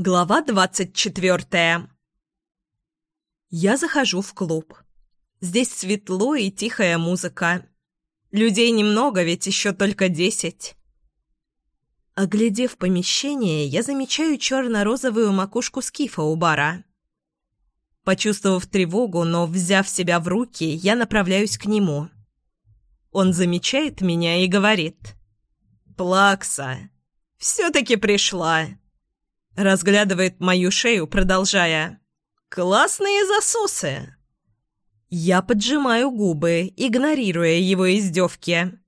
Глава двадцать четвертая Я захожу в клуб. Здесь светло и тихая музыка. Людей немного, ведь еще только десять. Оглядев помещение, я замечаю черно-розовую макушку скифа у бара. Почувствовав тревогу, но взяв себя в руки, я направляюсь к нему. Он замечает меня и говорит. «Плакса, все-таки пришла!» Разглядывает мою шею, продолжая. «Классные засосы!» Я поджимаю губы, игнорируя его издевки.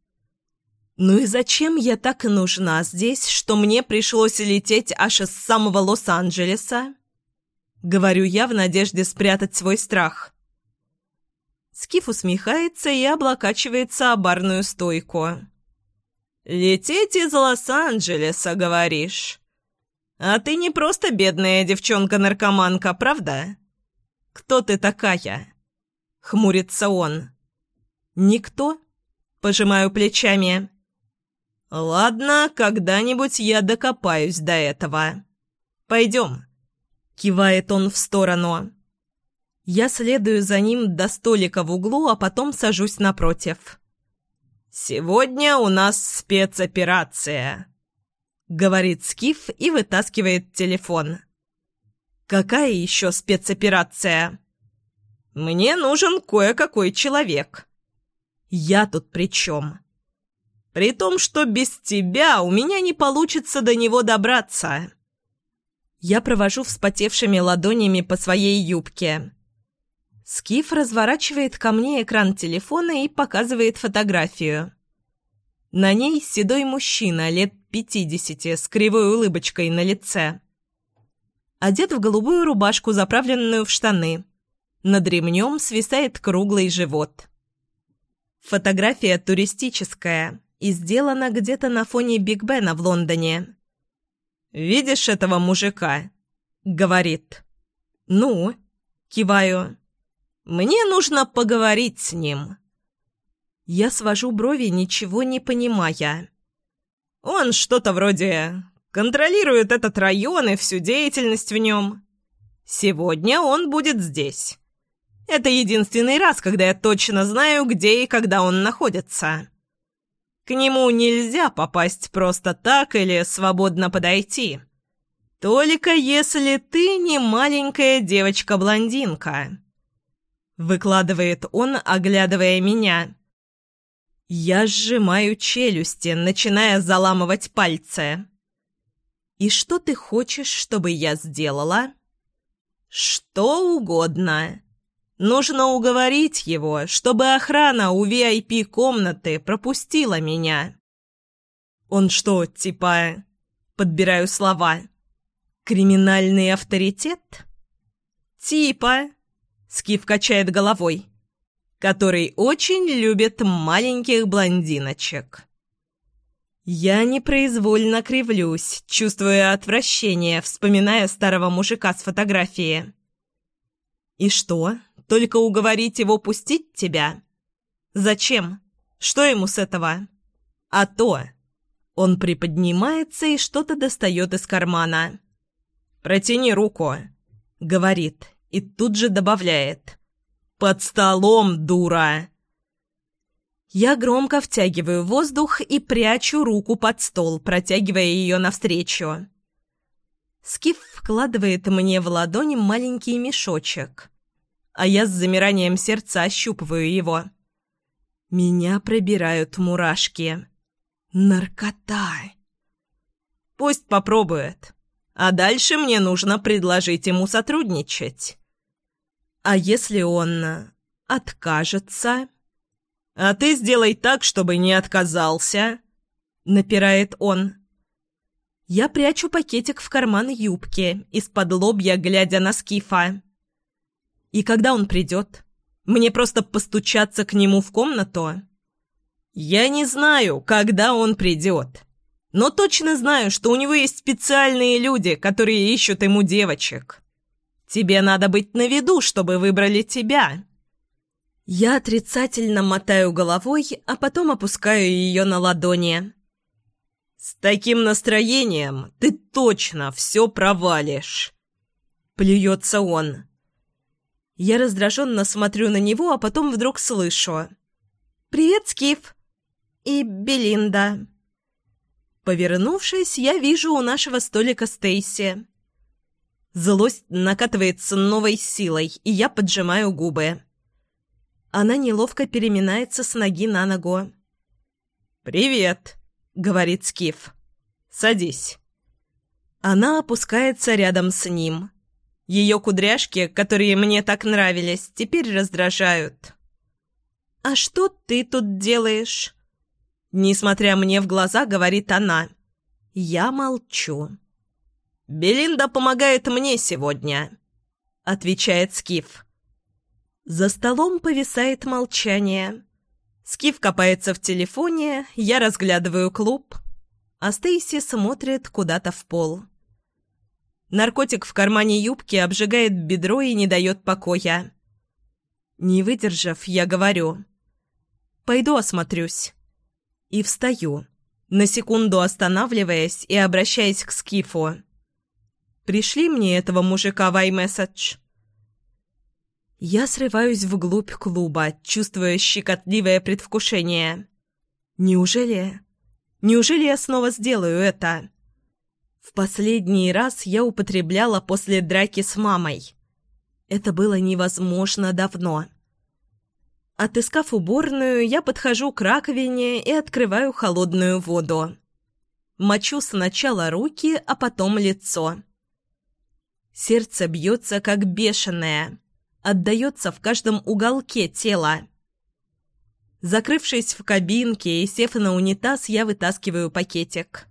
«Ну и зачем я так нужна здесь, что мне пришлось лететь аж из самого Лос-Анджелеса?» Говорю я в надежде спрятать свой страх. Скиф усмехается и облокачивается о барную стойку. «Лететь из Лос-Анджелеса, говоришь? А ты не просто бедная девчонка-наркоманка, правда? Кто ты такая?» — хмурится он. «Никто?» — пожимаю плечами. «Ладно, когда-нибудь я докопаюсь до этого. Пойдем», — кивает он в сторону. Я следую за ним до столика в углу, а потом сажусь напротив. «Сегодня у нас спецоперация», — говорит Скиф и вытаскивает телефон. «Какая еще спецоперация?» Мне нужен кое-какой человек. Я тут при чем? При том, что без тебя у меня не получится до него добраться. Я провожу вспотевшими ладонями по своей юбке. Скиф разворачивает ко мне экран телефона и показывает фотографию. На ней седой мужчина лет пятидесяти с кривой улыбочкой на лице. Одет в голубую рубашку, заправленную в штаны – над ремнем свисает круглый живот. Фотография туристическая и сделана где-то на фоне Биг Бена в Лондоне. «Видишь этого мужика?» — говорит. «Ну?» — киваю. «Мне нужно поговорить с ним». Я свожу брови, ничего не понимая. «Он что-то вроде контролирует этот район и всю деятельность в нем. Сегодня он будет здесь. Это единственный раз, когда я точно знаю, где и когда он находится. К нему нельзя попасть просто так или свободно подойти. Только если ты не маленькая девочка-блондинка. Выкладывает он, оглядывая меня. Я сжимаю челюсти, начиная заламывать пальцы. «И что ты хочешь, чтобы я сделала?» «Что угодно. Нужно уговорить его, чтобы охрана у VIP-комнаты пропустила меня. Он что, типа... Подбираю слова. Криминальный авторитет? Типа... Скиф качает головой. Который очень любит маленьких блондиночек. Я непроизвольно кривлюсь, чувствуя отвращение, вспоминая старого мужика с фотографии. «И что, только уговорить его пустить тебя? Зачем? Что ему с этого? А то... Он приподнимается и что-то достает из кармана. «Протяни руку», — говорит, и тут же добавляет. «Под столом, дура!» Я громко втягиваю воздух и прячу руку под стол, протягивая ее навстречу. Скиф вкладывает мне в ладони маленький мешочек а я с замиранием сердца ощупываю его. Меня пробирают мурашки. Наркота. Пусть попробует. А дальше мне нужно предложить ему сотрудничать. А если он откажется? А ты сделай так, чтобы не отказался, напирает он. Я прячу пакетик в карман юбки, из-под лобья глядя на Скифа. И когда он придет? Мне просто постучаться к нему в комнату? Я не знаю, когда он придет. Но точно знаю, что у него есть специальные люди, которые ищут ему девочек. Тебе надо быть на виду, чтобы выбрали тебя. Я отрицательно мотаю головой, а потом опускаю ее на ладони. «С таким настроением ты точно все провалишь!» Плюется он. Я раздраженно смотрю на него, а потом вдруг слышу. «Привет, Скиф!» «И Белинда!» Повернувшись, я вижу у нашего столика Стейси. Злость накатывается новой силой, и я поджимаю губы. Она неловко переминается с ноги на ногу. «Привет!» — говорит Скиф. «Садись». Она опускается рядом с ним. Ее кудряшки, которые мне так нравились, теперь раздражают. «А что ты тут делаешь?» Несмотря мне в глаза, говорит она. Я молчу. «Белинда помогает мне сегодня», — отвечает Скиф. За столом повисает молчание. Скиф копается в телефоне, я разглядываю клуб, а Стейси смотрит куда-то в пол. Наркотик в кармане юбки обжигает бедро и не дает покоя. Не выдержав, я говорю. «Пойду осмотрюсь». И встаю, на секунду останавливаясь и обращаясь к Скифу. «Пришли мне этого мужика в iMessage?» Я срываюсь вглубь клуба, чувствуя щекотливое предвкушение. «Неужели... Неужели я снова сделаю это?» В последний раз я употребляла после драки с мамой. Это было невозможно давно. Отыскав уборную, я подхожу к раковине и открываю холодную воду. Мочу сначала руки, а потом лицо. Сердце бьется как бешеное, отдается в каждом уголке тела. Закрывшись в кабинке и сев на унитаз, я вытаскиваю пакетик.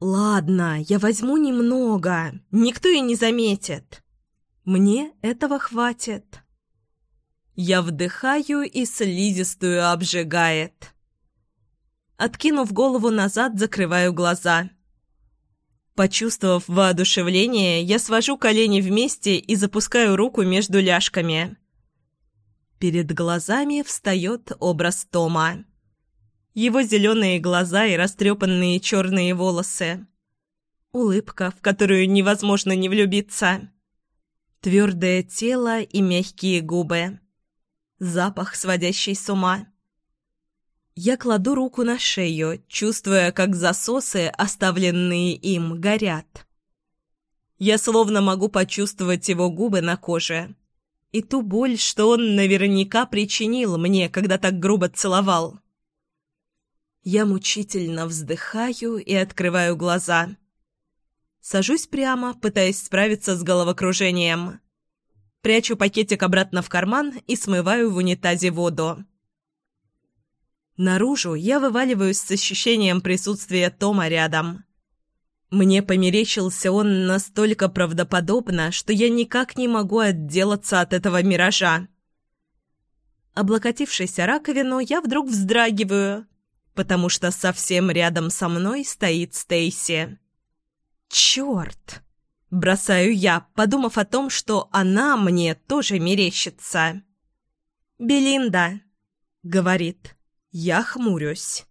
«Ладно, я возьму немного. Никто и не заметит. Мне этого хватит». Я вдыхаю, и слизистую обжигает. Откинув голову назад, закрываю глаза. Почувствовав воодушевление, я свожу колени вместе и запускаю руку между ляжками. Перед глазами встает образ Тома. Его зеленые глаза и растрепанные черные волосы. Улыбка, в которую невозможно не влюбиться. Твердое тело и мягкие губы. Запах, сводящий с ума. Я кладу руку на шею, чувствуя, как засосы, оставленные им, горят. Я словно могу почувствовать его губы на коже. И ту боль, что он наверняка причинил мне, когда так грубо целовал. Я мучительно вздыхаю и открываю глаза. Сажусь прямо, пытаясь справиться с головокружением. Прячу пакетик обратно в карман и смываю в унитазе воду. Наружу я вываливаюсь с ощущением присутствия Тома рядом. Мне померещился он настолько правдоподобно, что я никак не могу отделаться от этого миража. Облокотившись о раковину, я вдруг вздрагиваю, потому что совсем рядом со мной стоит Стейси. «Черт!» – бросаю я, подумав о том, что она мне тоже мерещится. «Белинда!» – говорит. Я хмурюсь.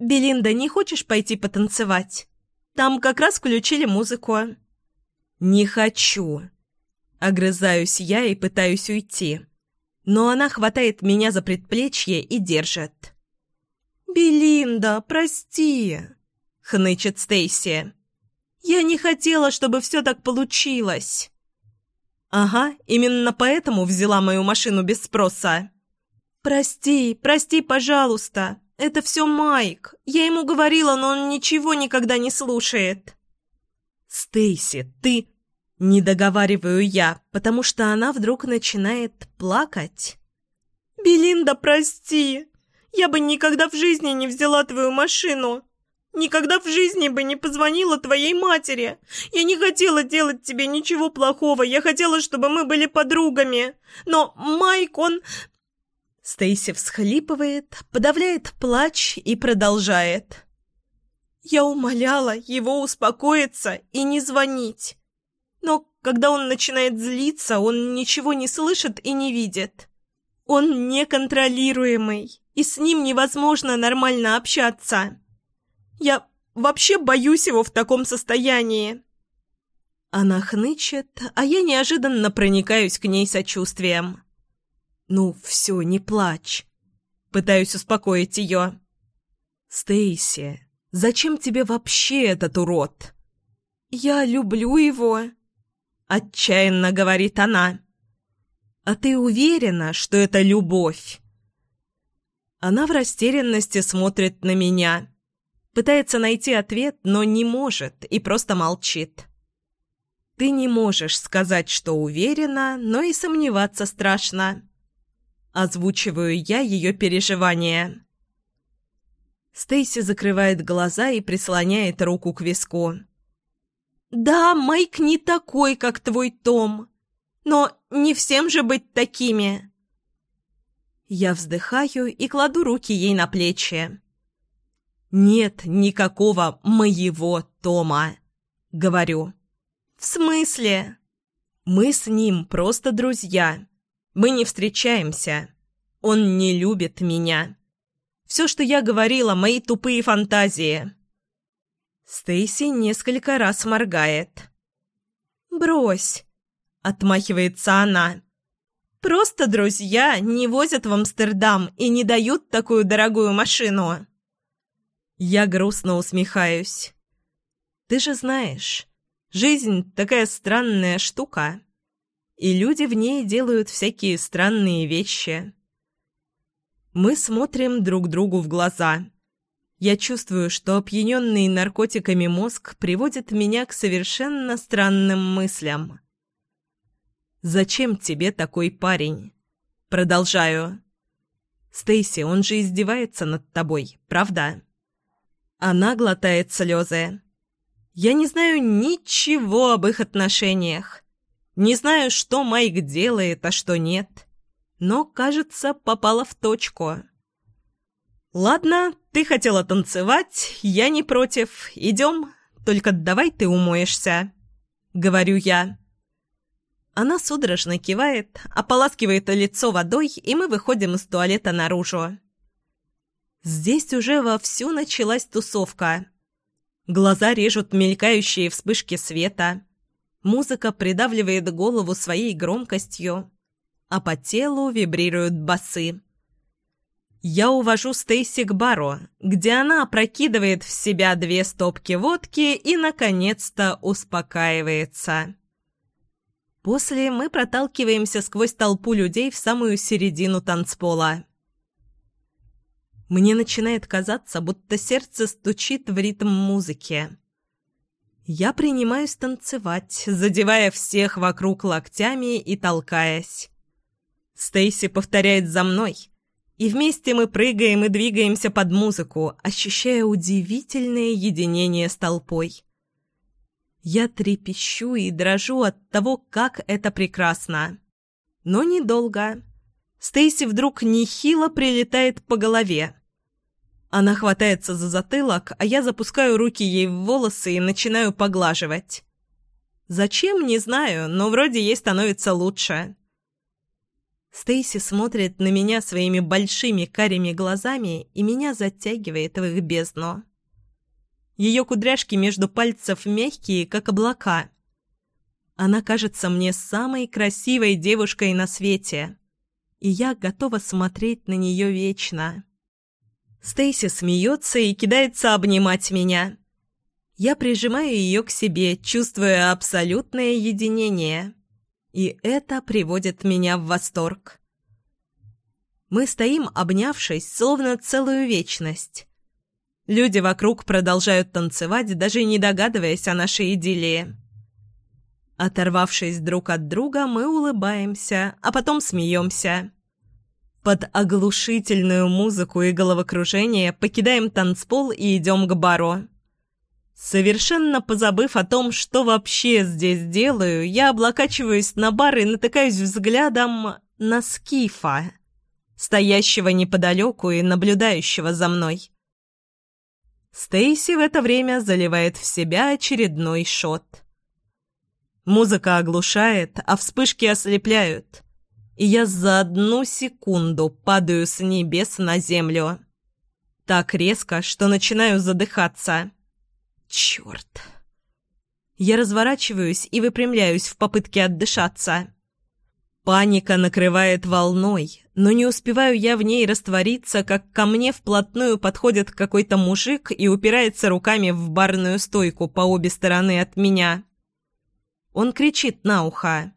«Белинда, не хочешь пойти потанцевать? Там как раз включили музыку». «Не хочу!» Огрызаюсь я и пытаюсь уйти. Но она хватает меня за предплечье и держит. «Белинда, прости!» — хнычет Стейси. «Я не хотела, чтобы все так получилось!» «Ага, именно поэтому взяла мою машину без спроса!» «Прости, прости, пожалуйста! Это все Майк! Я ему говорила, но он ничего никогда не слушает!» «Стейси, ты...» Не договариваю я, потому что она вдруг начинает плакать. «Белинда, прости!» Я бы никогда в жизни не взяла твою машину. Никогда в жизни бы не позвонила твоей матери. Я не хотела делать тебе ничего плохого. Я хотела, чтобы мы были подругами. Но Майк, он...» Стейси всхлипывает, подавляет плач и продолжает. Я умоляла его успокоиться и не звонить. Но когда он начинает злиться, он ничего не слышит и не видит. Он неконтролируемый и с ним невозможно нормально общаться. Я вообще боюсь его в таком состоянии!» Она хнычет, а я неожиданно проникаюсь к ней сочувствием. «Ну, все, не плачь!» Пытаюсь успокоить ее. «Стейси, зачем тебе вообще этот урод?» «Я люблю его», — отчаянно говорит она. «А ты уверена, что это любовь?» Она в растерянности смотрит на меня. Пытается найти ответ, но не может и просто молчит. Ты не можешь сказать, что уверена, но и сомневаться страшно. Озвучиваю я ее переживания. Стейси закрывает глаза и прислоняет руку к виску. «Да, Майк не такой, как твой Том. Но не всем же быть такими!» Я вздыхаю и кладу руки ей на плечи. «Нет никакого моего Тома», — говорю. «В смысле?» «Мы с ним просто друзья. Мы не встречаемся. Он не любит меня. Все, что я говорила, мои тупые фантазии». Стейси несколько раз моргает. «Брось!» — отмахивается она. «Просто друзья не возят в Амстердам и не дают такую дорогую машину». Я грустно усмехаюсь. «Ты же знаешь, жизнь такая странная штука, и люди в ней делают всякие странные вещи». Мы смотрим друг другу в глаза. Я чувствую, что опьяненный наркотиками мозг приводит меня к совершенно странным мыслям. «Зачем тебе такой парень?» Продолжаю. «Стейси, он же издевается над тобой, правда?» Она глотает слезы. «Я не знаю ничего об их отношениях. Не знаю, что Майк делает, а что нет но, кажется, попала в точку. «Ладно, ты хотела танцевать, я не против. Идем, только давай ты умоешься», — говорю я. Она судорожно кивает, ополаскивает лицо водой, и мы выходим из туалета наружу. Здесь уже вовсю началась тусовка. Глаза режут мелькающие вспышки света. Музыка придавливает голову своей громкостью а по телу вибрируют басы. Я увожу Стейси к бару, где она опрокидывает в себя две стопки водки и, наконец-то, успокаивается. После мы проталкиваемся сквозь толпу людей в самую середину танцпола. Мне начинает казаться, будто сердце стучит в ритм музыки. Я принимаюсь танцевать, задевая всех вокруг локтями и толкаясь. Стейси повторяет за мной. И вместе мы прыгаем и двигаемся под музыку, ощущая удивительное единение с толпой. Я трепещу и дрожу от того, как это прекрасно. Но недолго. Стейси вдруг нехило прилетает по голове. Она хватается за затылок, а я запускаю руки ей в волосы и начинаю поглаживать. Зачем, не знаю, но вроде ей становится лучше. Стейси смотрит на меня своими большими карими глазами и меня затягивает в их бездну. Ее кудряшки между пальцев мягкие, как облака. Она кажется мне самой красивой девушкой на свете, и я готова смотреть на нее вечно. Стейси смеется и кидается обнимать меня. Я прижимаю ее к себе, чувствуя абсолютное единение и это приводит меня в восторг. Мы стоим, обнявшись, словно целую вечность. Люди вокруг продолжают танцевать, даже не догадываясь о нашей идиллии. Оторвавшись друг от друга, мы улыбаемся, а потом смеемся. Под оглушительную музыку и головокружение покидаем танцпол и идем к бару. Совершенно позабыв о том, что вообще здесь делаю, я облокачиваюсь на бар и натыкаюсь взглядом на Скифа, стоящего неподалеку и наблюдающего за мной. Стейси в это время заливает в себя очередной шот. Музыка оглушает, а вспышки ослепляют, и я за одну секунду падаю с небес на землю. Так резко, что начинаю задыхаться. Черт. Я разворачиваюсь и выпрямляюсь в попытке отдышаться. Паника накрывает волной, но не успеваю я в ней раствориться, как ко мне вплотную подходит какой-то мужик и упирается руками в барную стойку по обе стороны от меня. Он кричит на ухо.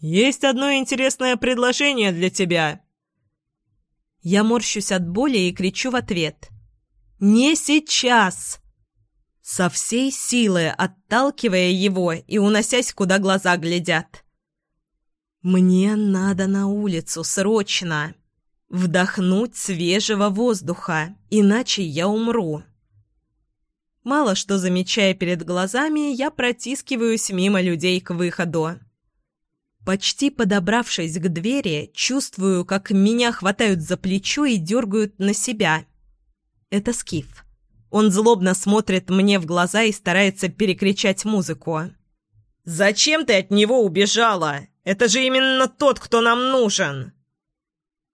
«Есть одно интересное предложение для тебя!» Я морщусь от боли и кричу в ответ. «Не сейчас!» Со всей силы отталкивая его и уносясь, куда глаза глядят. «Мне надо на улицу, срочно! Вдохнуть свежего воздуха, иначе я умру!» Мало что замечая перед глазами, я протискиваюсь мимо людей к выходу. Почти подобравшись к двери, чувствую, как меня хватают за плечо и дергают на себя. Это Скиф. Он злобно смотрит мне в глаза и старается перекричать музыку. «Зачем ты от него убежала? Это же именно тот, кто нам нужен!»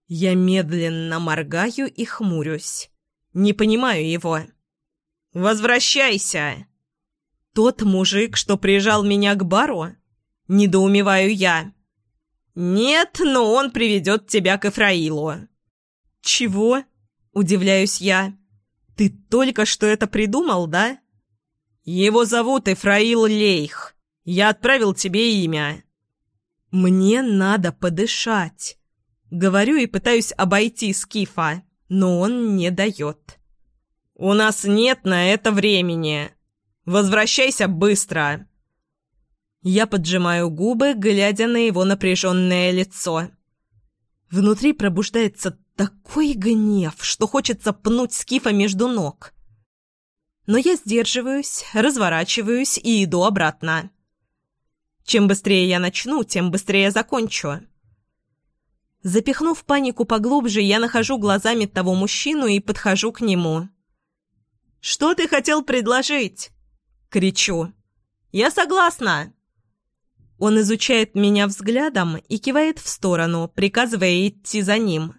Я медленно моргаю и хмурюсь. Не понимаю его. «Возвращайся!» «Тот мужик, что прижал меня к бару?» Недоумеваю я. «Нет, но он приведет тебя к Эфраилу». «Чего?» – удивляюсь я. «Ты только что это придумал, да?» «Его зовут Эфраил Лейх. Я отправил тебе имя». «Мне надо подышать». Говорю и пытаюсь обойти Скифа, но он не дает. «У нас нет на это времени. Возвращайся быстро!» Я поджимаю губы, глядя на его напряженное лицо. Внутри пробуждается такой гнев, что хочется пнуть Скифа между ног. Но я сдерживаюсь, разворачиваюсь и иду обратно. Чем быстрее я начну, тем быстрее закончу. Запихнув панику поглубже, я нахожу глазами того мужчину и подхожу к нему. «Что ты хотел предложить?» — кричу. «Я согласна!» Он изучает меня взглядом и кивает в сторону, приказывая идти за ним.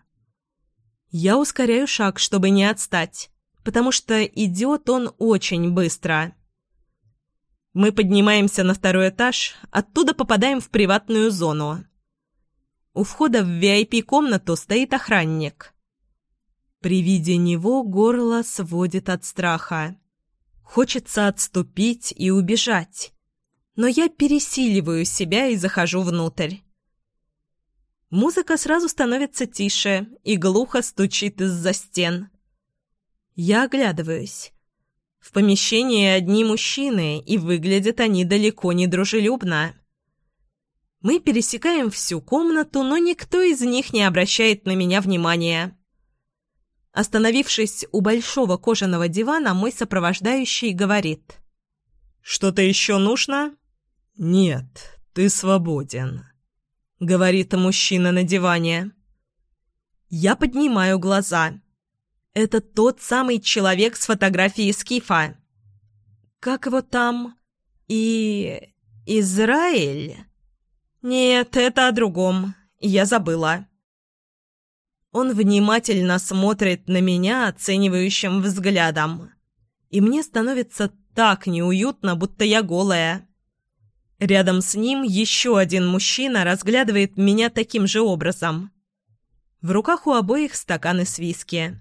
Я ускоряю шаг, чтобы не отстать, потому что идет он очень быстро. Мы поднимаемся на второй этаж, оттуда попадаем в приватную зону. У входа в VIP-комнату стоит охранник. При виде него горло сводит от страха. Хочется отступить и убежать но я пересиливаю себя и захожу внутрь. Музыка сразу становится тише и глухо стучит из-за стен. Я оглядываюсь. В помещении одни мужчины, и выглядят они далеко не дружелюбно. Мы пересекаем всю комнату, но никто из них не обращает на меня внимания. Остановившись у большого кожаного дивана, мой сопровождающий говорит. «Что-то еще нужно?» «Нет, ты свободен», — говорит мужчина на диване. Я поднимаю глаза. Это тот самый человек с фотографией Скифа. Как его там? И... Израиль? Нет, это о другом. Я забыла. Он внимательно смотрит на меня оценивающим взглядом. И мне становится так неуютно, будто я голая. Рядом с ним еще один мужчина разглядывает меня таким же образом. В руках у обоих стаканы с виски.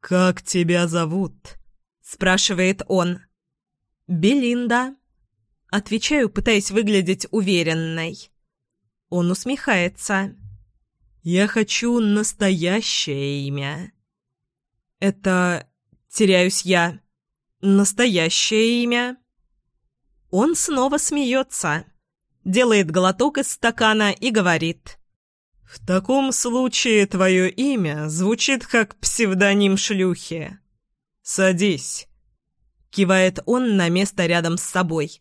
«Как тебя зовут?» – спрашивает он. «Белинда». Отвечаю, пытаясь выглядеть уверенной. Он усмехается. «Я хочу настоящее имя». «Это... теряюсь я. Настоящее имя?» Он снова смеется, делает глоток из стакана и говорит. «В таком случае твое имя звучит как псевдоним шлюхи. Садись», — кивает он на место рядом с собой.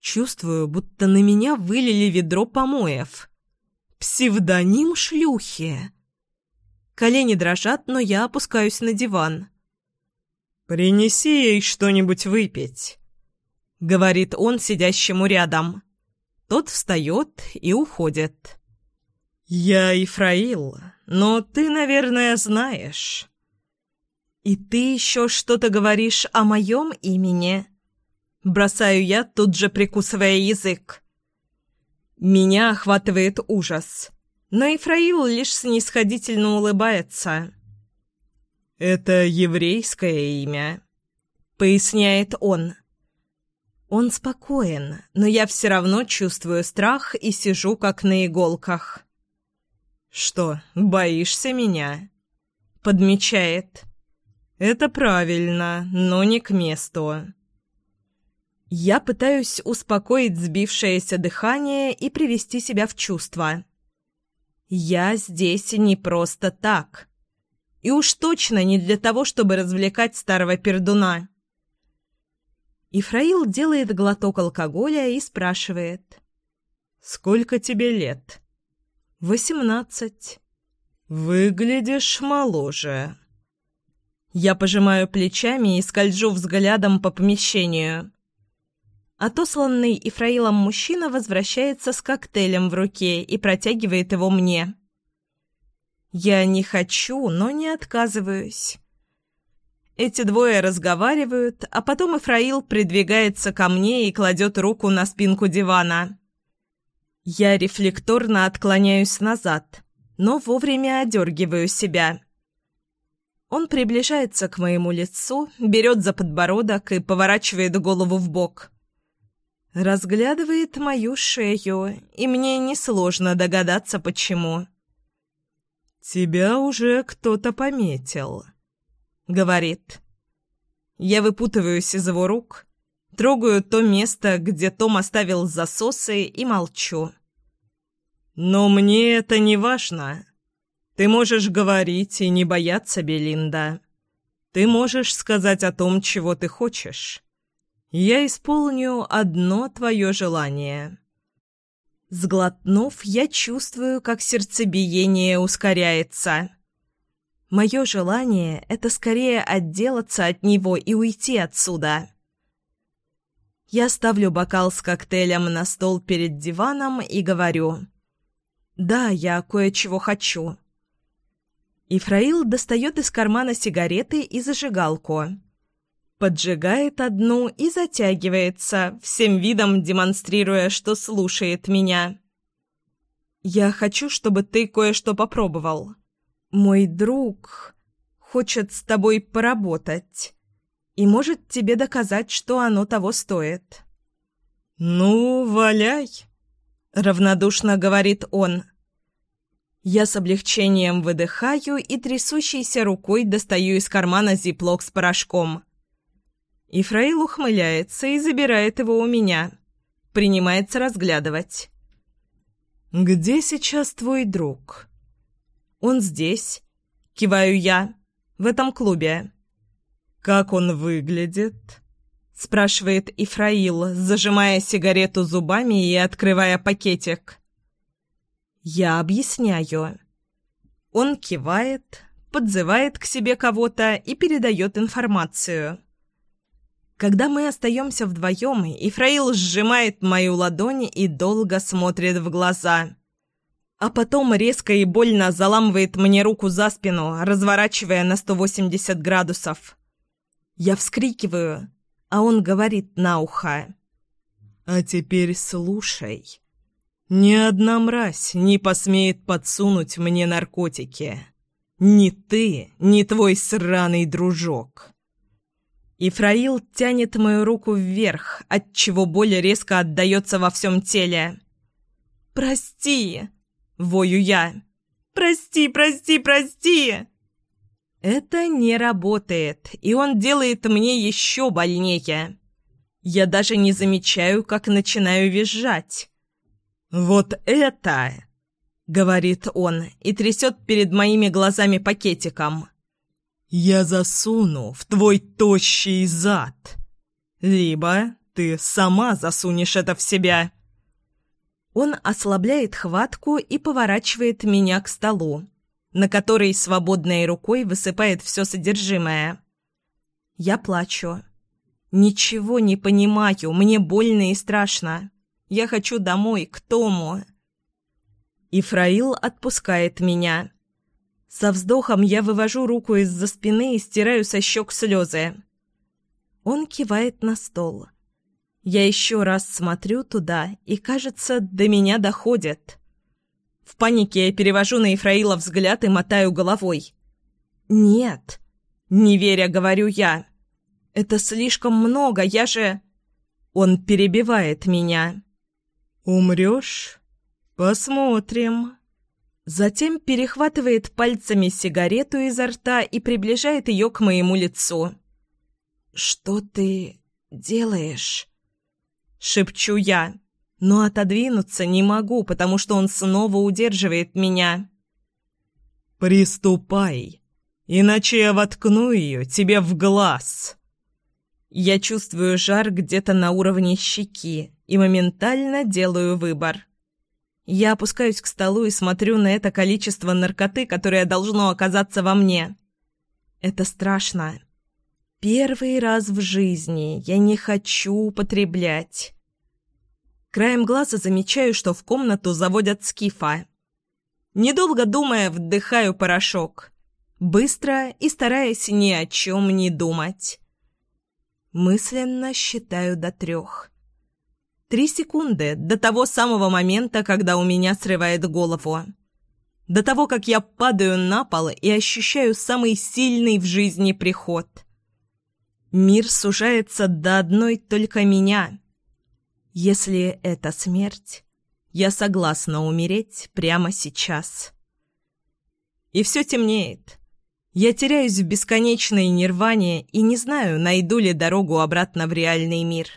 Чувствую, будто на меня вылили ведро помоев. Псевдоним шлюхи. Колени дрожат, но я опускаюсь на диван. «Принеси ей что-нибудь выпить». — говорит он сидящему рядом. Тот встает и уходит. «Я Ифраил, но ты, наверное, знаешь». «И ты еще что-то говоришь о моем имени?» Бросаю я, тут же прикусывая язык. Меня охватывает ужас, но Ифраил лишь снисходительно улыбается. «Это еврейское имя», — поясняет он. Он спокоен, но я все равно чувствую страх и сижу как на иголках. «Что, боишься меня?» — подмечает. «Это правильно, но не к месту». Я пытаюсь успокоить сбившееся дыхание и привести себя в чувство. Я здесь не просто так. И уж точно не для того, чтобы развлекать старого пердуна. Ифраил делает глоток алкоголя и спрашивает. «Сколько тебе лет?» «Восемнадцать». «Выглядишь моложе». Я пожимаю плечами и скольжу взглядом по помещению. Отосланный Ифраилом мужчина возвращается с коктейлем в руке и протягивает его мне. Я не хочу, но не отказываюсь. Эти двое разговаривают, а потом Ифраил придвигается ко мне и кладет руку на спинку дивана. Я рефлекторно отклоняюсь назад, но вовремя одергиваю себя. Он приближается к моему лицу, берет за подбородок и поворачивает голову в бок. Разглядывает мою шею, и мне несложно догадаться, почему. «Тебя уже кто-то пометил», говорит. Я выпутываюсь из его рук, трогаю то место, где Том оставил засосы, и молчу. «Но мне это не важно. Ты можешь говорить и не бояться, Белинда. Ты можешь сказать о том, чего ты хочешь. Я исполню одно твое желание». Сглотнув, я чувствую, как сердцебиение ускоряется. Мое желание — это скорее отделаться от него и уйти отсюда. Я ставлю бокал с коктейлем на стол перед диваном и говорю. «Да, я кое-чего хочу». Ифраил достает из кармана сигареты и зажигалку. Поджигает одну и затягивается, всем видом демонстрируя, что слушает меня. «Я хочу, чтобы ты кое-что попробовал», мой друг хочет с тобой поработать и может тебе доказать, что оно того стоит». «Ну, валяй», — равнодушно говорит он. Я с облегчением выдыхаю и трясущейся рукой достаю из кармана зиплок с порошком. Ифраил ухмыляется и забирает его у меня. Принимается разглядывать. «Где сейчас твой друг?» «Он здесь?» — киваю я. «В этом клубе». «Как он выглядит?» — спрашивает Ифраил, зажимая сигарету зубами и открывая пакетик. Я объясняю. Он кивает, подзывает к себе кого-то и передает информацию. Когда мы остаемся вдвоем, Ифраил сжимает мою ладонь и долго смотрит в глаза а потом резко и больно заламывает мне руку за спину, разворачивая на 180 градусов. Я вскрикиваю, а он говорит на ухо. «А теперь слушай. Ни одна мразь не посмеет подсунуть мне наркотики. Ни ты, ни твой сраный дружок». Ифраил тянет мою руку вверх, отчего боль резко отдается во всем теле. «Прости!» Вою я. «Прости, прости, прости!» Это не работает, и он делает мне еще больнее. Я даже не замечаю, как начинаю визжать. «Вот это!» — говорит он и трясет перед моими глазами пакетиком. «Я засуну в твой тощий зад. Либо ты сама засунешь это в себя». Он ослабляет хватку и поворачивает меня к столу, на который свободной рукой высыпает все содержимое. Я плачу. Ничего не понимаю, мне больно и страшно. Я хочу домой, к Тому. Ифраил отпускает меня. Со вздохом я вывожу руку из-за спины и стираю со щек слезы. Он кивает на стол. Я еще раз смотрю туда, и, кажется, до меня доходит. В панике я перевожу на Ефраила взгляд и мотаю головой. «Нет!» «Не веря, говорю я. Это слишком много, я же...» Он перебивает меня. «Умрешь? Посмотрим». Затем перехватывает пальцами сигарету изо рта и приближает ее к моему лицу. «Что ты делаешь?» Шепчу я, но отодвинуться не могу, потому что он снова удерживает меня. «Приступай, иначе я воткну ее тебе в глаз». Я чувствую жар где-то на уровне щеки и моментально делаю выбор. Я опускаюсь к столу и смотрю на это количество наркоты, которое должно оказаться во мне. Это страшно. Первый раз в жизни я не хочу употреблять. Краем глаза замечаю, что в комнату заводят скифа. Недолго думая, вдыхаю порошок. Быстро и стараясь ни о чем не думать. Мысленно считаю до трех. Три секунды до того самого момента, когда у меня срывает голову. До того, как я падаю на пол и ощущаю самый сильный в жизни приход. Мир сужается до одной только меня. Если это смерть, я согласна умереть прямо сейчас. И все темнеет. Я теряюсь в бесконечной нирване и не знаю, найду ли дорогу обратно в реальный мир.